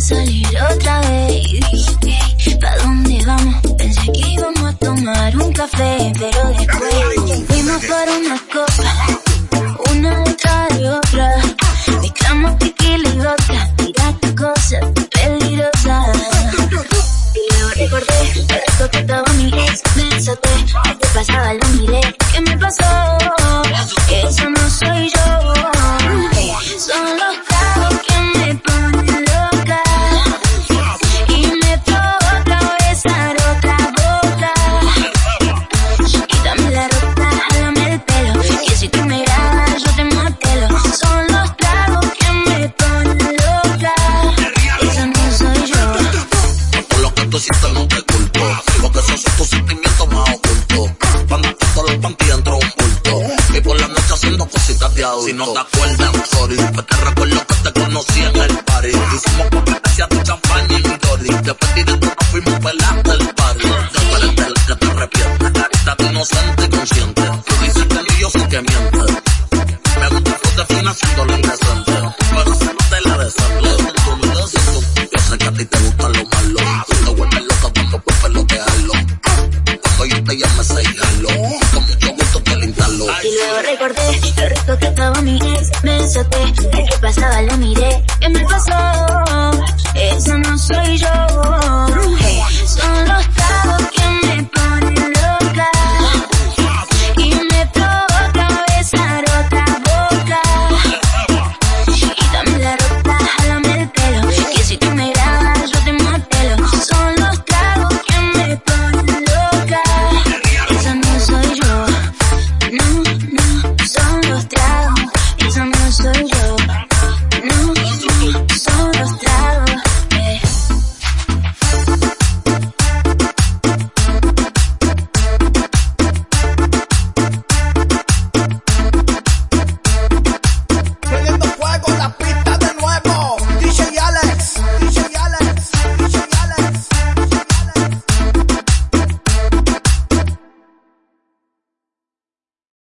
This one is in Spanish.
salir otra vez. Y dije, ¿pa' dónde vamos? Pensé que íbamos a tomar un café, pero después fuimos por una copa, Por lo que hiciste no te culpo, porque esos son tus sentimientos más ocultos. Cuando quito los panties dentro de un bulto, y por la noche haciendo cositas de adulto. Si no te acuerdas, sorry, pues llame, se jalo. Con mucho gusto te instalo. Y luego recordé, el resto que estaba mi ex, me desaté. El que pasaba lo miré, ¿qué me pasó?